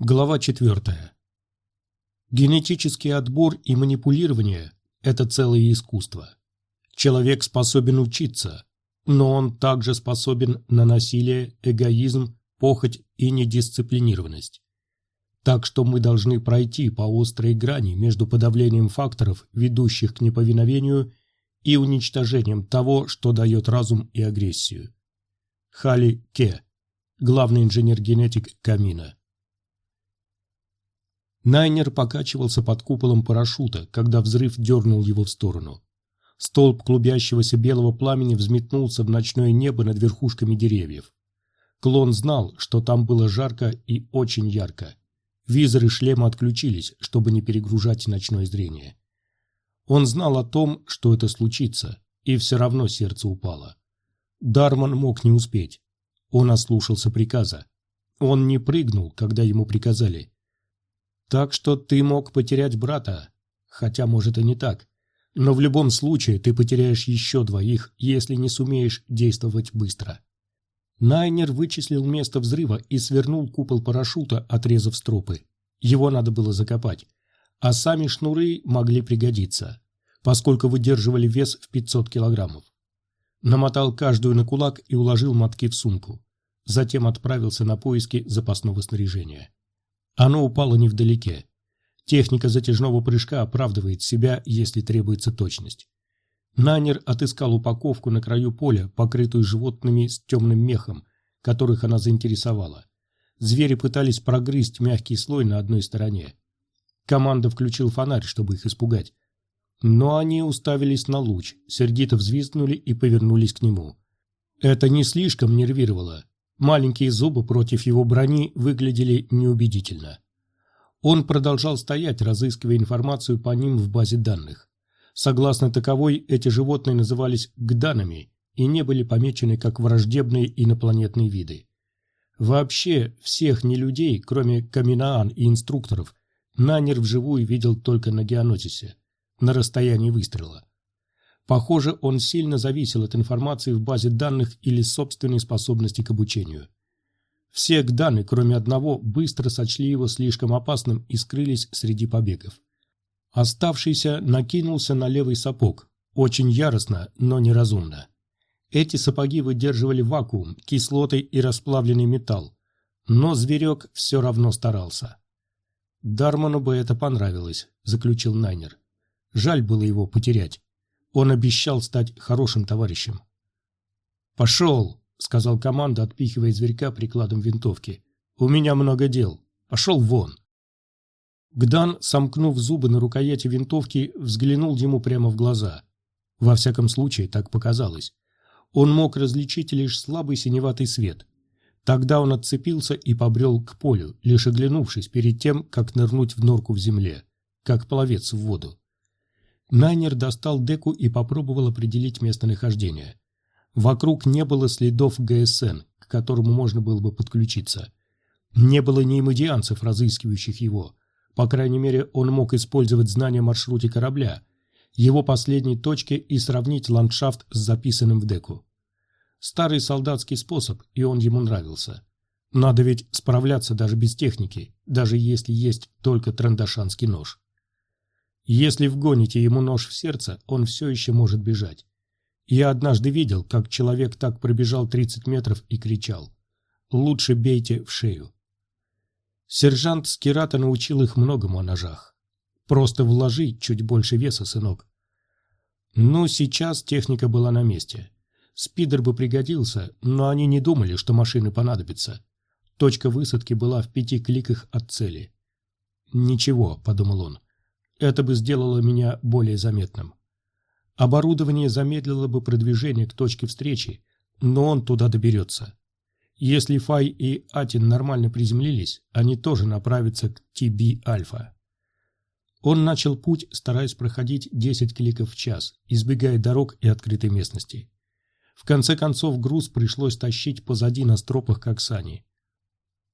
Глава 4. Генетический отбор и манипулирование – это целое искусство. Человек способен учиться, но он также способен на насилие, эгоизм, похоть и недисциплинированность. Так что мы должны пройти по острой грани между подавлением факторов, ведущих к неповиновению, и уничтожением того, что дает разум и агрессию. Хали Ке, главный инженер-генетик Камина. Найнер покачивался под куполом парашюта, когда взрыв дернул его в сторону. Столб клубящегося белого пламени взметнулся в ночное небо над верхушками деревьев. Клон знал, что там было жарко и очень ярко. Визоры шлема отключились, чтобы не перегружать ночное зрение. Он знал о том, что это случится, и все равно сердце упало. Дарман мог не успеть. Он ослушался приказа. Он не прыгнул, когда ему приказали. Так что ты мог потерять брата, хотя, может, и не так. Но в любом случае ты потеряешь еще двоих, если не сумеешь действовать быстро. Найнер вычислил место взрыва и свернул купол парашюта, отрезав стропы. Его надо было закопать. А сами шнуры могли пригодиться, поскольку выдерживали вес в 500 килограммов. Намотал каждую на кулак и уложил мотки в сумку. Затем отправился на поиски запасного снаряжения. Оно упало невдалеке. Техника затяжного прыжка оправдывает себя, если требуется точность. Нанер отыскал упаковку на краю поля, покрытую животными с темным мехом, которых она заинтересовала. Звери пытались прогрызть мягкий слой на одной стороне. Команда включил фонарь, чтобы их испугать. Но они уставились на луч, сердито взвизгнули и повернулись к нему. Это не слишком нервировало. Маленькие зубы против его брони выглядели неубедительно. Он продолжал стоять, разыскивая информацию по ним в базе данных. Согласно таковой, эти животные назывались гданами и не были помечены как враждебные инопланетные виды. Вообще, всех нелюдей, кроме каминаан и инструкторов, Нанер вживую видел только на Геонотисе, на расстоянии выстрела. Похоже, он сильно зависел от информации в базе данных или собственной способности к обучению. Все гданы, кроме одного, быстро сочли его слишком опасным и скрылись среди побегов. Оставшийся накинулся на левый сапог, очень яростно, но неразумно. Эти сапоги выдерживали вакуум, кислоты и расплавленный металл, но зверек все равно старался. «Дарману бы это понравилось», — заключил Найнер. «Жаль было его потерять. Он обещал стать хорошим товарищем. «Пошел!» — сказал команда, отпихивая зверька прикладом винтовки. «У меня много дел. Пошел вон!» Гдан, сомкнув зубы на рукояти винтовки, взглянул ему прямо в глаза. Во всяком случае, так показалось. Он мог различить лишь слабый синеватый свет. Тогда он отцепился и побрел к полю, лишь оглянувшись перед тем, как нырнуть в норку в земле, как пловец в воду. Найнер достал деку и попробовал определить местонахождение. Вокруг не было следов ГСН, к которому можно было бы подключиться. Не было ни имодианцев, разыскивающих его. По крайней мере, он мог использовать знания о маршруте корабля, его последней точке и сравнить ландшафт с записанным в деку. Старый солдатский способ, и он ему нравился. Надо ведь справляться даже без техники, даже если есть только трандашанский нож. Если вгоните ему нож в сердце, он все еще может бежать. Я однажды видел, как человек так пробежал 30 метров и кричал «Лучше бейте в шею». Сержант Скирата научил их многому о ножах. Просто вложи чуть больше веса, сынок. Но сейчас техника была на месте. Спидер бы пригодился, но они не думали, что машины понадобятся. Точка высадки была в пяти кликах от цели. «Ничего», — подумал он, это бы сделало меня более заметным. Оборудование замедлило бы продвижение к точке встречи, но он туда доберется. Если Фай и Атин нормально приземлились, они тоже направятся к TB-Альфа. Он начал путь, стараясь проходить 10 кликов в час, избегая дорог и открытой местности. В конце концов груз пришлось тащить позади на стропах как сани.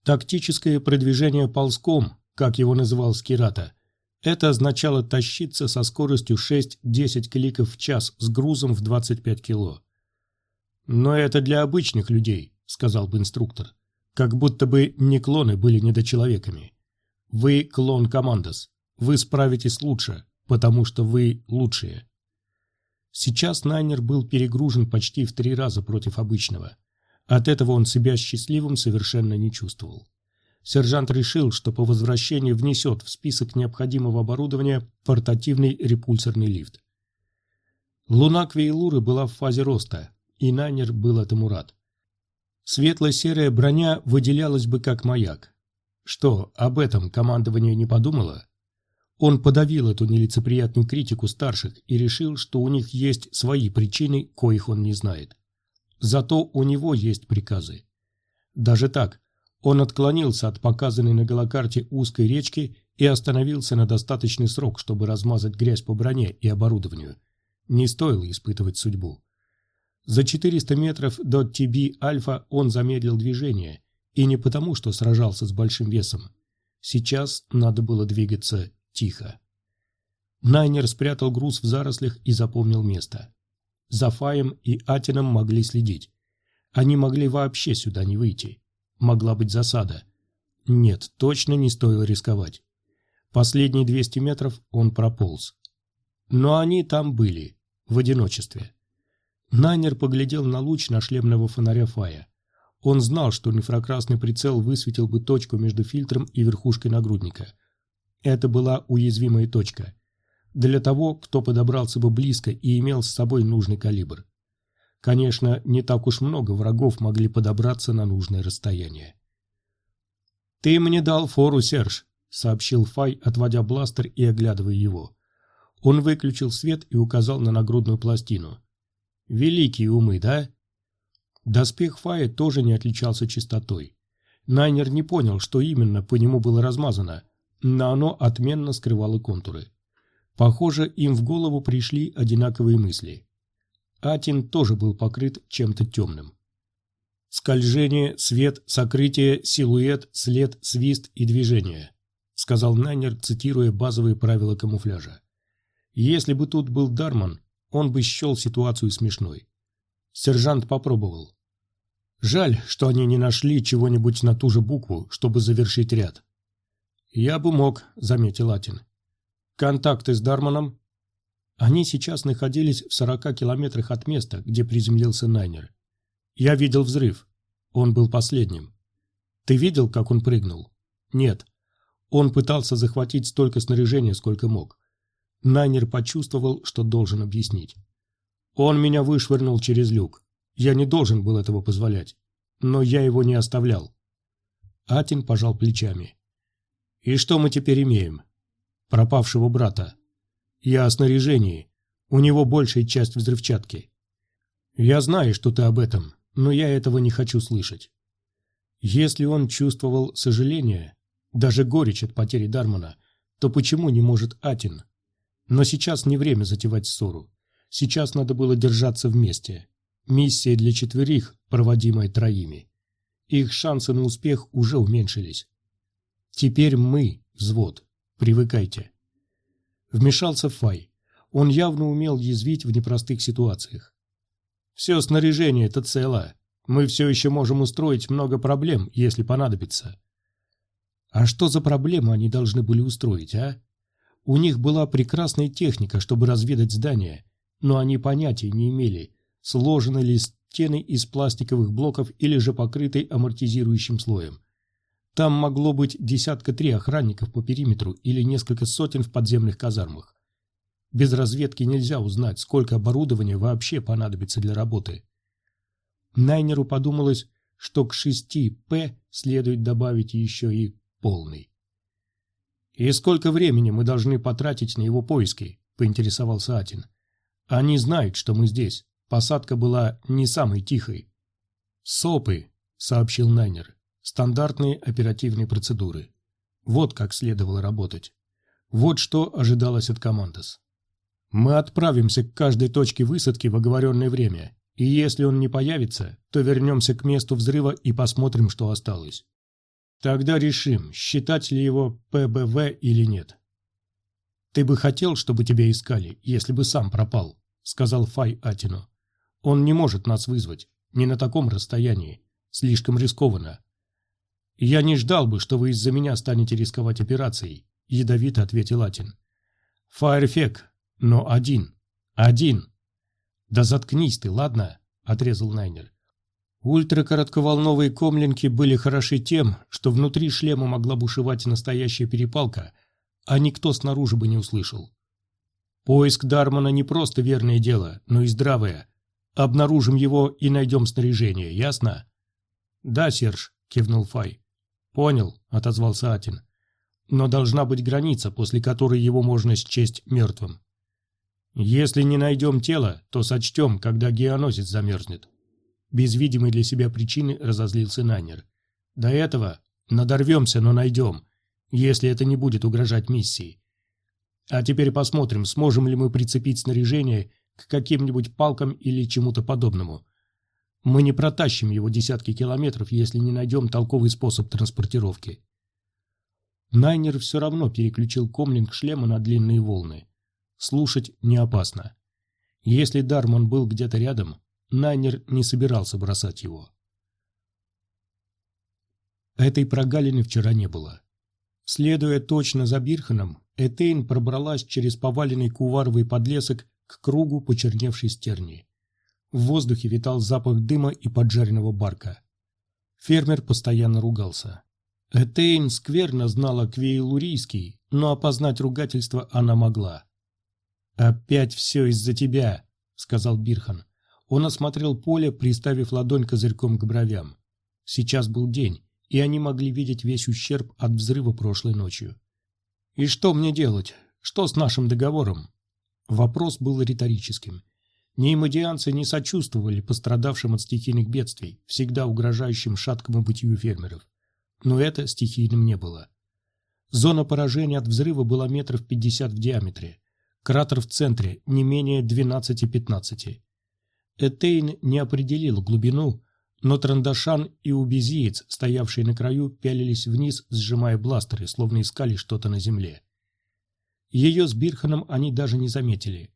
Тактическое продвижение ползком, как его называл Скирата, это означало тащиться со скоростью 6-10 кликов в час с грузом в 25 кило. «Но это для обычных людей», — сказал бы инструктор. «Как будто бы не клоны были недочеловеками. Вы клон Командос. Вы справитесь лучше, потому что вы лучшие. Сейчас Найнер был перегружен почти в три раза против обычного. От этого он себя счастливым совершенно не чувствовал. Сержант решил, что по возвращении внесет в список необходимого оборудования портативный репульсорный лифт. Луна Квейлуры была в фазе роста, и Найнер был этому рад. Светло-серая броня выделялась бы как маяк. Что, об этом командование не подумало? Он подавил эту нелицеприятную критику старших и решил, что у них есть свои причины, коих он не знает. Зато у него есть приказы. Даже так, он отклонился от показанной на голокарте узкой речки и остановился на достаточный срок, чтобы размазать грязь по броне и оборудованию. Не стоило испытывать судьбу. За 400 метров до ТБ Альфа он замедлил движение, и не потому, что сражался с большим весом. Сейчас надо было двигаться тихо. Найнер спрятал груз в зарослях и запомнил место. За Фаем и Атином могли следить. Они могли вообще сюда не выйти. Могла быть засада. Нет, точно не стоило рисковать. Последние 200 метров он прополз. Но они там были, в одиночестве. Найнер поглядел на луч на шлемного фонаря Фая. Он знал, что инфракрасный прицел высветил бы точку между фильтром и верхушкой нагрудника. Это была уязвимая точка. Для того, кто подобрался бы близко и имел с собой нужный калибр. Конечно, не так уж много врагов могли подобраться на нужное расстояние. «Ты мне дал фору, Серж», — сообщил Фай, отводя бластер и оглядывая его. Он выключил свет и указал на нагрудную пластину. «Великие умы, да?» Доспех Фая тоже не отличался чистотой. Найнер не понял, что именно по нему было размазано, но оно отменно скрывало контуры. Похоже, им в голову пришли одинаковые мысли. Атин тоже был покрыт чем-то темным. «Скольжение, свет, сокрытие, силуэт, след, свист и движение», сказал Найнер, цитируя базовые правила камуфляжа. «Если бы тут был Дарман, он бы счел ситуацию смешной». Сержант попробовал. Жаль, что они не нашли чего-нибудь на ту же букву, чтобы завершить ряд. «Я бы мог», — заметил Атин. «Контакты с Дарманом?» Они сейчас находились в сорока километрах от места, где приземлился Найнер. «Я видел взрыв. Он был последним. Ты видел, как он прыгнул?» «Нет. Он пытался захватить столько снаряжения, сколько мог. Найнер почувствовал, что должен объяснить. Он меня вышвырнул через люк. Я не должен был этого позволять. Но я его не оставлял. Атин пожал плечами. И что мы теперь имеем? Пропавшего брата. Я о снаряжении. У него большая часть взрывчатки. Я знаю, что ты об этом, но я этого не хочу слышать. Если он чувствовал сожаление, даже горечь от потери Дармана, то почему не может Атин? Но сейчас не время затевать ссору. Сейчас надо было держаться вместе. Миссия для четверых, проводимая троими. Их шансы на успех уже уменьшились. Теперь мы, взвод, привыкайте. Вмешался Фай. Он явно умел язвить в непростых ситуациях. Все снаряжение это цело. Мы все еще можем устроить много проблем, если понадобится. А что за проблемы они должны были устроить, а? У них была прекрасная техника, чтобы разведать здание, но они понятия не имели, сложены ли стены из пластиковых блоков или же покрыты амортизирующим слоем. Там могло быть десятка три охранников по периметру или несколько сотен в подземных казармах. Без разведки нельзя узнать, сколько оборудования вообще понадобится для работы. Найнеру подумалось, что к 6П следует добавить еще и полный. «И сколько времени мы должны потратить на его поиски?» – поинтересовался Атин. «Они знают, что мы здесь. Посадка была не самой тихой. «СОПы», — сообщил Найнер, — «стандартные оперативные процедуры. Вот как следовало работать. Вот что ожидалось от Командос. Мы отправимся к каждой точке высадки в оговоренное время, и если он не появится, то вернемся к месту взрыва и посмотрим, что осталось. Тогда решим, считать ли его ПБВ или нет. Ты бы хотел, чтобы тебя искали, если бы сам пропал, сказал Фай Атину. Он не может нас вызвать. Не на таком расстоянии. Слишком рискованно. «Я не ждал бы, что вы из-за меня станете рисковать операцией», — ядовито ответил Атин. «Фаерфек, но один. Один». «Да заткнись ты, ладно?» — отрезал Найнер. Ультракоротковолновые комлинки были хороши тем, что внутри шлема могла бушевать настоящая перепалка, а никто снаружи бы не услышал. Поиск Дармана не просто верное дело, но и здравое. Обнаружим его и найдем снаряжение, ясно? Да, Серж, кивнул Фай. Понял, отозвался Атин. Но должна быть граница, после которой его можно счесть мертвым. Если не найдем тело, то сочтем, когда геоносец замерзнет. Без видимой для себя причины разозлился Найнер. До этого надорвемся, но найдем, если это не будет угрожать миссии. А теперь посмотрим, сможем ли мы прицепить снаряжение к каким-нибудь палкам или чему-то подобному. Мы не протащим его десятки километров, если не найдем толковый способ транспортировки. Найнер все равно переключил комлинг шлема на длинные волны. Слушать не опасно. Если Дарман был где-то рядом, Найнер не собирался бросать его. Этой прогалины вчера не было. Следуя точно за Бирханом, Этейн пробралась через поваленный куваровый подлесок к кругу почерневшей стерни. В воздухе витал запах дыма и поджаренного барка. Фермер постоянно ругался. Этейн скверно знала квейлурийский, но опознать ругательство она могла. «Опять все из-за тебя», — сказал Бирхан. Он осмотрел поле, приставив ладонь козырьком к бровям. Сейчас был день, и они могли видеть весь ущерб от взрыва прошлой ночью. «И что мне делать? Что с нашим договором?» Вопрос был риторическим. Неймодианцы не сочувствовали пострадавшим от стихийных бедствий, всегда угрожающим шаткому бытию фермеров. Но это стихийным не было. Зона поражения от взрыва была метров 50 в диаметре. Кратер в центре не менее 12-15. Этейн не определил глубину, но Трандашан и Убезиец, стоявшие на краю, пялились вниз, сжимая бластеры, словно искали что-то на земле. Ее с Бирханом они даже не заметили.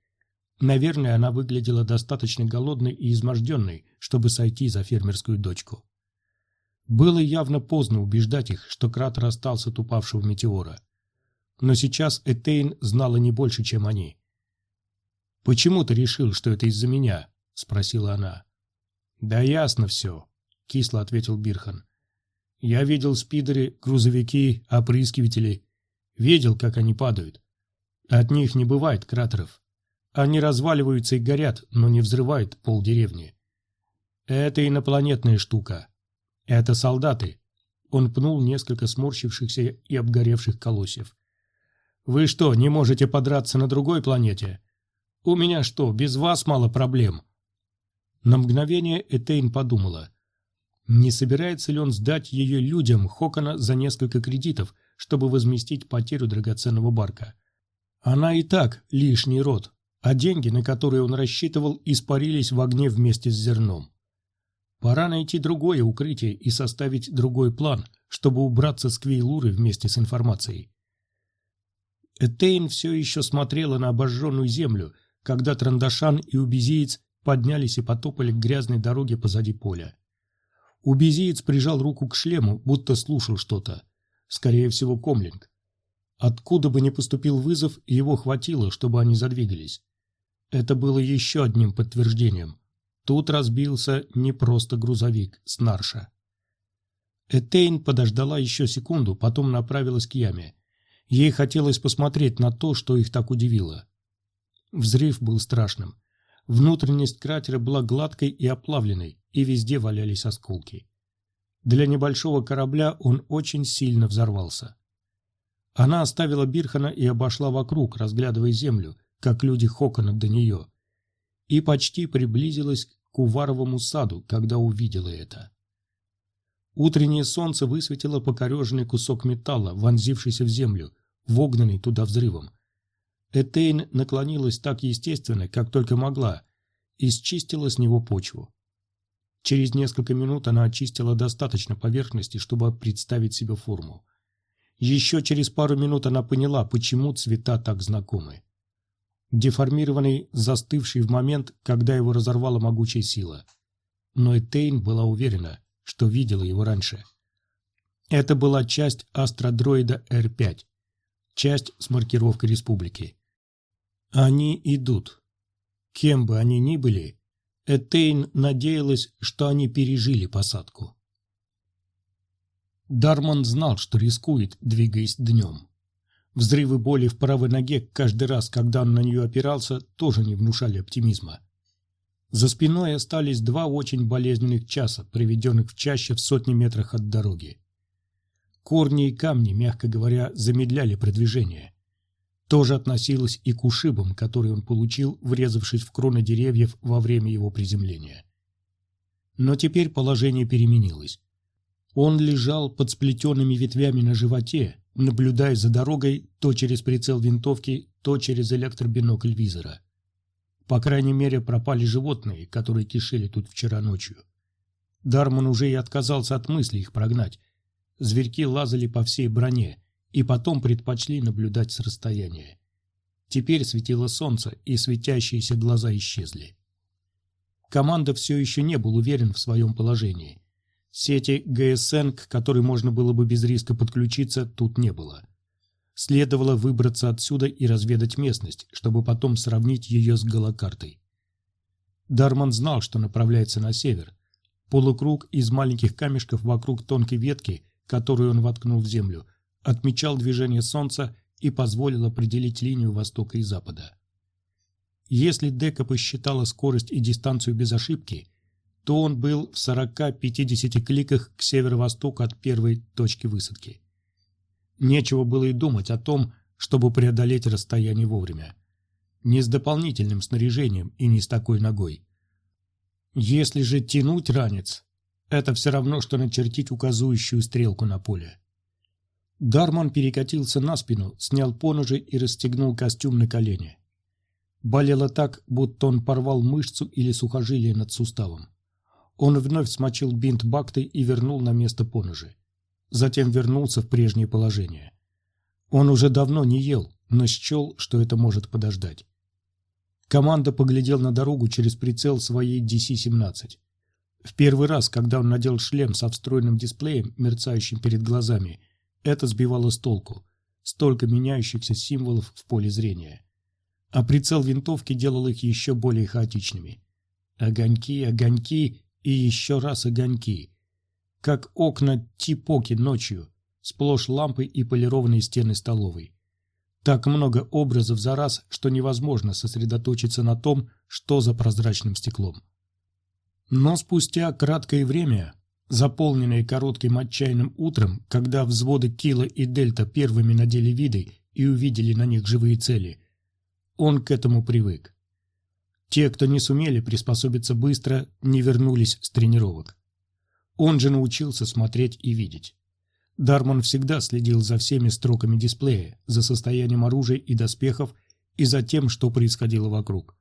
Наверное, она выглядела достаточно голодной и изможденной, чтобы сойти за фермерскую дочку. Было явно поздно убеждать их, что кратер остался от упавшего метеора. Но сейчас Этейн знала не больше, чем они. «Почему ты решил, что это из-за меня?» – спросила она. «Да ясно все», — кисло ответил Бирхан. «Я видел спидеры, грузовики, опрыскиватели. Видел, как они падают. От них не бывает кратеров. Они разваливаются и горят, но не взрывают пол деревни. Это инопланетная штука. Это солдаты». Он пнул несколько сморщившихся и обгоревших колосьев. «Вы что, не можете подраться на другой планете? У меня что, без вас мало проблем?» На мгновение Этейн подумала, не собирается ли он сдать ее людям Хокона за несколько кредитов, чтобы возместить потерю драгоценного барка. Она и так лишний род, а деньги, на которые он рассчитывал, испарились в огне вместе с зерном. Пора найти другое укрытие и составить другой план, чтобы убраться с Квейлуры вместе с информацией. Этейн все еще смотрела на обожженную землю, когда Трандашан и Убезиец поднялись и потопали к грязной дороге позади поля. Убезиец прижал руку к шлему, будто слушал что-то. Скорее всего, комлинг. Откуда бы ни поступил вызов, его хватило, чтобы они задвигались. Это было еще одним подтверждением. Тут разбился не просто грузовик с Нарша. Этейн подождала еще секунду, потом направилась к яме. Ей хотелось посмотреть на то, что их так удивило. Взрыв был страшным. Внутренность кратера была гладкой и оплавленной, и везде валялись осколки. Для небольшого корабля он очень сильно взорвался. Она оставила Бирхана и обошла вокруг, разглядывая землю, как люди Хокона до нее, и почти приблизилась к Уваровому саду, когда увидела это. Утреннее солнце высветило покореженный кусок металла, вонзившийся в землю, вогнанный туда взрывом. Этейн наклонилась так естественно, как только могла, и счистила с него почву. Через несколько минут она очистила достаточно поверхности, чтобы представить себе форму. Еще через пару минут она поняла, почему цвета так знакомы. Деформированный, застывший в момент, когда его разорвала могучая сила. Но Этейн была уверена, что видела его раньше. Это была часть астродроида Р-5, часть с маркировкой республики. Они идут. Кем бы они ни были, Этейн надеялась, что они пережили посадку. Дарман знал, что рискует, двигаясь днем. Взрывы боли в правой ноге каждый раз, когда он на нее опирался, тоже не внушали оптимизма. За спиной остались два очень болезненных часа, проведенных в чаще в сотни метрах от дороги. Корни и камни, мягко говоря, замедляли продвижение. Тоже относилось и к ушибам, которые он получил, врезавшись в кроны деревьев во время его приземления. Но теперь положение переменилось. Он лежал под сплетенными ветвями на животе, наблюдая за дорогой то через прицел винтовки, то через электробинокль визора. По крайней мере, пропали животные, которые кишели тут вчера ночью. Дарман уже и отказался от мысли их прогнать. Зверьки лазали по всей броне и потом предпочли наблюдать с расстояния. Теперь светило солнце, и светящиеся глаза исчезли. Команда все еще не был уверен в своем положении. Сети ГСН, к которой можно было бы без риска подключиться, тут не было. Следовало выбраться отсюда и разведать местность, чтобы потом сравнить ее с голокартой. Дарман знал, что направляется на север. Полукруг из маленьких камешков вокруг тонкой ветки, которую он воткнул в землю, отмечал движение Солнца и позволил определить линию востока и запада. Если Дека посчитала скорость и дистанцию без ошибки, то он был в 40-50 кликах к северо-востоку от первой точки высадки. Нечего было и думать о том, чтобы преодолеть расстояние вовремя. Не с дополнительным снаряжением и не с такой ногой. Если же тянуть ранец, это все равно, что начертить указующую стрелку на поле. Дарман перекатился на спину, снял поножи и расстегнул костюм на колени. Болело так, будто он порвал мышцу или сухожилие над суставом. Он вновь смочил бинт бакты и вернул на место поножи затем вернулся в прежнее положение. Он уже давно не ел, но счел, что это может подождать. Команда поглядел на дорогу через прицел своей DC-17. В первый раз, когда он надел шлем со встроенным дисплеем, мерцающим перед глазами, это сбивало с толку. Столько меняющихся символов в поле зрения. А прицел винтовки делал их еще более хаотичными. Огоньки, огоньки и еще раз огоньки как окна типоки ночью, сплошь лампы и полированные стены столовой. Так много образов за раз, что невозможно сосредоточиться на том, что за прозрачным стеклом. Но спустя краткое время, заполненное коротким отчаянным утром, когда взводы Кила и Дельта первыми надели виды и увидели на них живые цели, он к этому привык. Те, кто не сумели приспособиться быстро, не вернулись с тренировок. Он же научился смотреть и видеть. Дарман всегда следил за всеми строками дисплея, за состоянием оружия и доспехов и за тем, что происходило вокруг.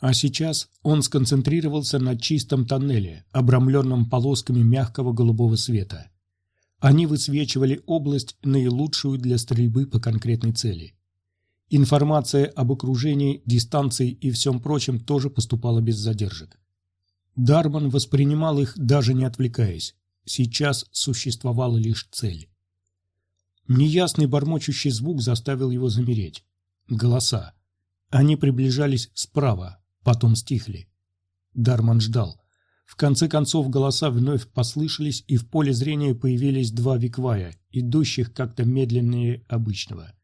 А сейчас он сконцентрировался на чистом тоннеле, обрамленном полосками мягкого голубого света. Они высвечивали область, наилучшую для стрельбы по конкретной цели. Информация об окружении, дистанции и всем прочем тоже поступала без задержек. Дарман воспринимал их, даже не отвлекаясь. Сейчас существовала лишь цель. Неясный бормочущий звук заставил его замереть. Голоса. Они приближались справа, потом стихли. Дарман ждал. В конце концов голоса вновь послышались, и в поле зрения появились два виквая, идущих как-то медленнее обычного.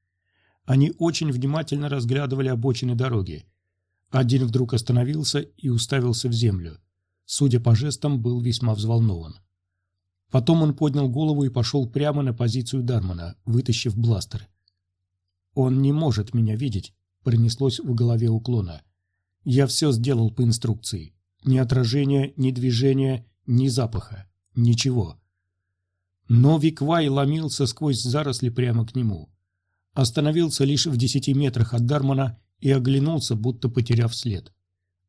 Они очень внимательно разглядывали обочины дороги. Один вдруг остановился и уставился в землю судя по жестам, был весьма взволнован. Потом он поднял голову и пошел прямо на позицию Дармана, вытащив бластер. «Он не может меня видеть», — пронеслось в голове уклона. «Я все сделал по инструкции. Ни отражения, ни движения, ни запаха. Ничего». Но Виквай ломился сквозь заросли прямо к нему. Остановился лишь в десяти метрах от Дармана и оглянулся, будто потеряв след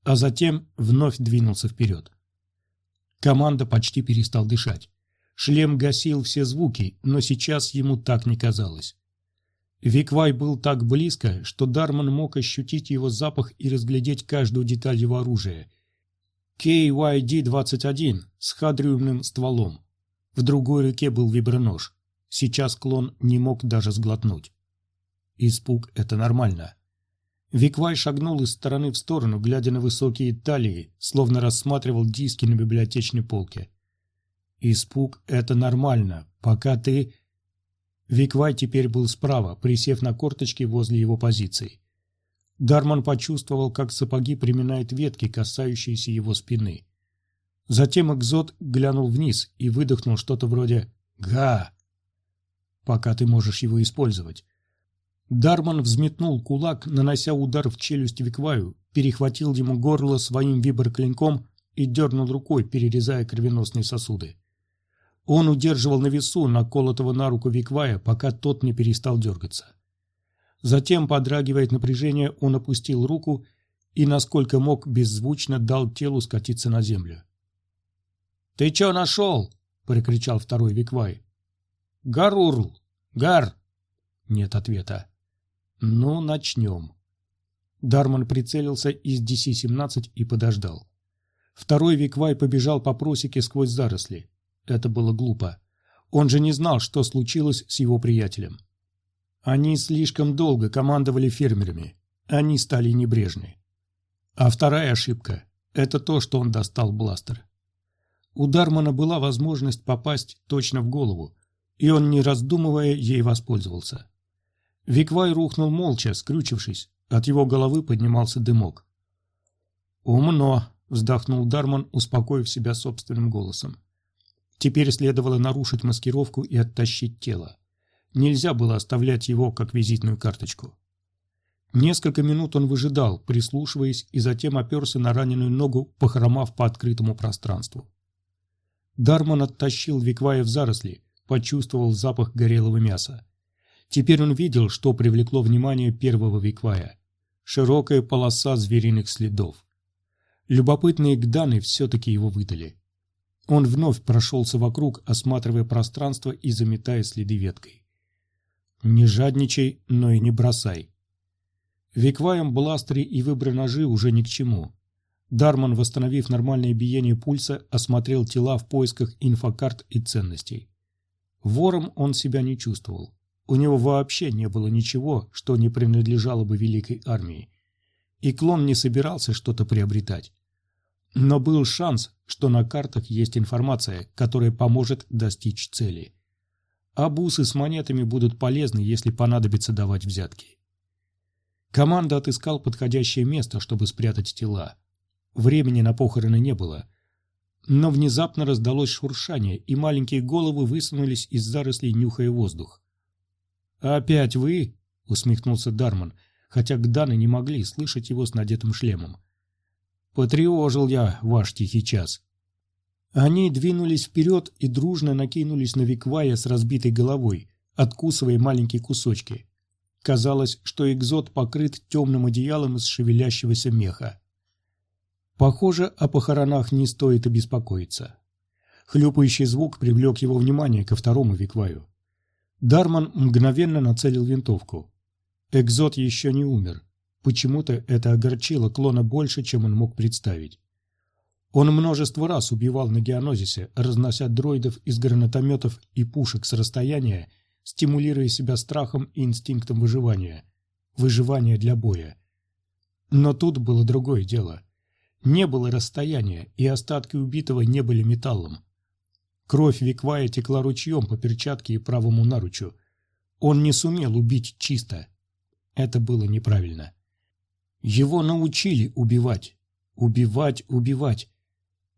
а затем вновь двинулся вперед. Команда почти перестал дышать. Шлем гасил все звуки, но сейчас ему так не казалось. Виквай был так близко, что Дарман мог ощутить его запах и разглядеть каждую деталь его оружия. KYD-21 с хадрюмным стволом. В другой руке был вибронож. Сейчас клон не мог даже сглотнуть. Испуг – это нормально. Виквай шагнул из стороны в сторону, глядя на высокие талии, словно рассматривал диски на библиотечной полке. Испуг – это нормально, пока ты... Виквай теперь был справа, присев на корточки возле его позиции. Дарман почувствовал, как сапоги приминают ветки, касающиеся его спины. Затем экзот глянул вниз и выдохнул что-то вроде «Га!» «Пока ты можешь его использовать». Дарман взметнул кулак, нанося удар в челюсть Викваю, перехватил ему горло своим виброклинком и дернул рукой, перерезая кровеносные сосуды. Он удерживал на весу наколотого на руку Виквая, пока тот не перестал дергаться. Затем, подрагивая от напряжения, он опустил руку и, насколько мог, беззвучно дал телу скатиться на землю. «Ты чё нашел?» — прикричал второй Виквай. «Гарурл! Гар!» Нет ответа. «Ну, начнем». Дарман прицелился из DC-17 и подождал. Второй Виквай побежал по просеке сквозь заросли. Это было глупо. Он же не знал, что случилось с его приятелем. Они слишком долго командовали фермерами. Они стали небрежны. А вторая ошибка – это то, что он достал бластер. У Дармана была возможность попасть точно в голову, и он, не раздумывая, ей воспользовался. Виквай рухнул молча, скрючившись. От его головы поднимался дымок. «Умно», – вздохнул Дарман, успокоив себя собственным голосом. Теперь следовало нарушить маскировку и оттащить тело. Нельзя было оставлять его как визитную карточку. Несколько минут он выжидал, прислушиваясь, и затем оперся на раненую ногу, похромав по открытому пространству. Дарман оттащил Виквая в заросли, почувствовал запах горелого мяса. Теперь он видел, что привлекло внимание первого Виквая. Широкая полоса звериных следов. Любопытные гданы все-таки его выдали. Он вновь прошелся вокруг, осматривая пространство и заметая следы веткой. Не жадничай, но и не бросай. Викваем бластеры и выбор-ножи уже ни к чему. Дарман, восстановив нормальное биение пульса, осмотрел тела в поисках инфокарт и ценностей. Вором он себя не чувствовал. У него вообще не было ничего, что не принадлежало бы великой армии. И клон не собирался что-то приобретать. Но был шанс, что на картах есть информация, которая поможет достичь цели а бусы с монетами будут полезны, если понадобится давать взятки. Команда отыскал подходящее место, чтобы спрятать тела. Времени на похороны не было. Но внезапно раздалось шуршание, и маленькие головы высунулись из зарослей, нюхая воздух. «Опять вы?» — усмехнулся Дарман, хотя Гданы не могли слышать его с надетым шлемом. «Потревожил я ваш тихий час». Они двинулись вперед и дружно накинулись на Виквая с разбитой головой, откусывая маленькие кусочки. Казалось, что экзот покрыт темным одеялом из шевелящегося меха. Похоже, о похоронах не стоит обеспокоиться. Хлюпающий звук привлек его внимание ко второму Викваю. Дарман мгновенно нацелил винтовку. Экзот еще не умер. Почему-то это огорчило клона больше, чем он мог представить. Он множество раз убивал на Геонозисе, разнося дроидов из гранатометов и пушек с расстояния, стимулируя себя страхом и инстинктом выживания. Выживание для боя. Но тут было другое дело. Не было расстояния, и остатки убитого не были металлом. Кровь Виквая текла ручьем по перчатке и правому наручу. Он не сумел убить чисто. Это было неправильно. Его научили убивать. Убивать, убивать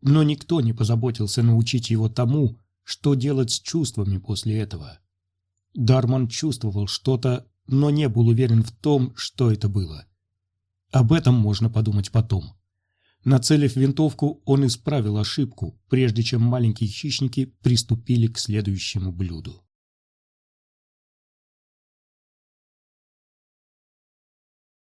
но никто не позаботился научить его тому, что делать с чувствами после этого. Дарман чувствовал что-то, но не был уверен в том, что это было. Об этом можно подумать потом. Нацелив винтовку, он исправил ошибку, прежде чем маленькие хищники приступили к следующему блюду.